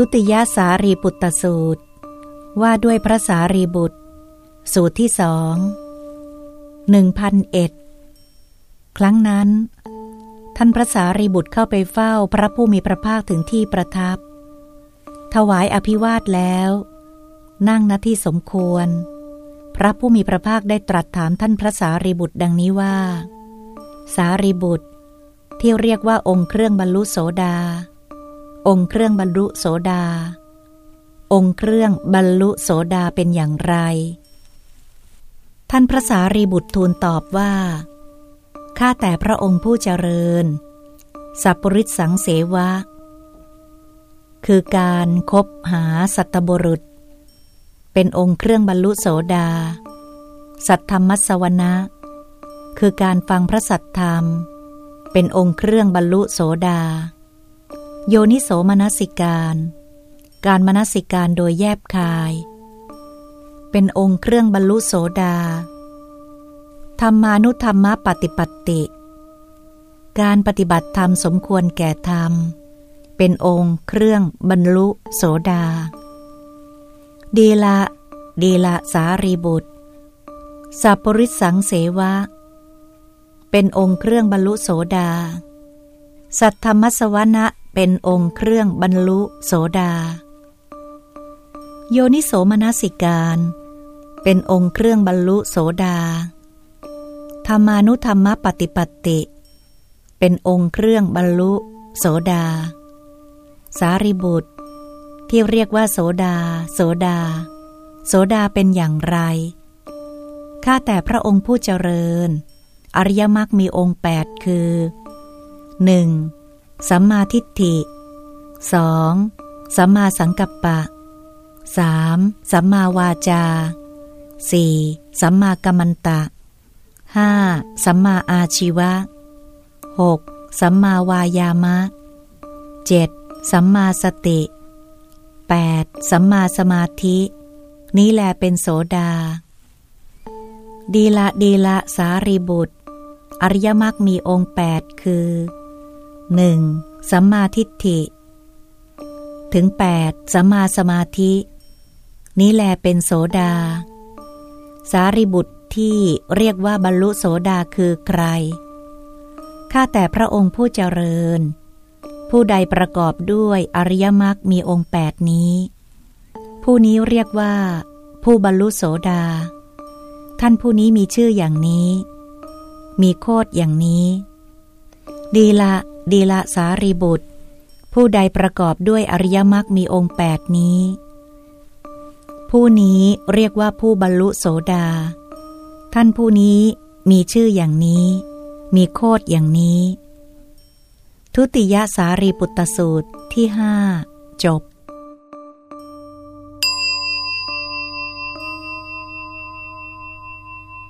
ทุติยสารีปุตตสูตร ว่าด้วยพระสารีบุตร สูตรที่สองหนึ่งพันเอ็ดครั้งนั้น ท่านพระสารีบุตรเข้าไปเฝ้าพระผู้มีพระภาคถึงที่ประทับ ถวายอภิวาทแล้ว นั่งณที่สมควร พระผู้มีพระภาคได้ตรัสถามท่านพระสารีบุตรดังนี้ว่า สารีบุตรที่เรียกว่าองค์เครื่องบรรลุโสดา องค์เครื่องบรรลุโสดา องค์เครื่องบรรลุโสดาเป็นอย่างไร ท่านพระสารีบุตรทูลตอบว่า ข้าแต่พระองค์ผู้เจริญ สัพปริสสังเสวะ คือการคบหาสัตบุรุษ เป็นองค์เครื่องบรรลุโสดา สัทธรรมัสวนะ คือการฟังพระสัทธรรม เป็นองค์เครื่องบรรลุโสดา โยนิโสมนสิการ การมนสิการโดยแยบคาย เป็นองค์เครื่องบรรลุโสดา ธรรมานุธรรมปฏิปติ การปฏิบัติธรรมสมควรแก่ธรรม เป็นองค์เครื่องบรรลุโสดา ดีละ ดีละสารีบุตร สัพปริสสังเสวะ เป็นองค์เครื่องบรรลุโสดาสัทธรรมสวนะ เป็นองค์เครื่องบรรลุโสดา โยนิโสมนสิการ เป็นองค์เครื่องบรรลุโสดา ธรรมานุธรรมปฏิปติ เป็นองค์เครื่องบรรลุโสดา สารีบุตร ที่เรียกว่าโสดา โสดา โสดาเป็นอย่างไร ข้าแต่พระองค์ผู้เจริญ อริยมรรคมีองค์แปดคือ 1. สัมมาทิฏฐิ 2. สัมมาสังกัปปะ 3. สัมมาวาจา 4. สัมมากัมมันตะ 5. สัมมาอาชีวะ 6. สัมมาวายามะ 7. สัมมาสติ 8. สัมมาสมาธิ นี้แลเป็นโสดา ดีละดีละสารีบุตร อริยมรรคมีองค์แปด คือ 1. สัมมาทิฏฐิ ถึง 8. สัมมาสมาธิ นี้แลเป็นโสดา สารีบุตรที่เรียกว่าบรรลุโสดาคือใคร ข้าแต่พระองค์ผู้เจริญ ผู้ใดประกอบด้วยอริยมรรคมีองค์แปดนี้ ผู้นี้เรียกว่า ผู้บรรลุโสดา ท่านผู้นี้มีชื่ออย่างนี้ มีโคดอย่างนี้ ดีละ ดีละสารีบุตร ผู้ใดประกอบด้วยอริยมรรคมีองค์แปดนี้ ผู้นี้เรียกว่าผู้บรรลุโสดา ท่านผู้นี้มีชื่ออย่างนี้ มีโคดอย่างนี้ ทุติยสารีปุตตสูตรที่ห้าจบ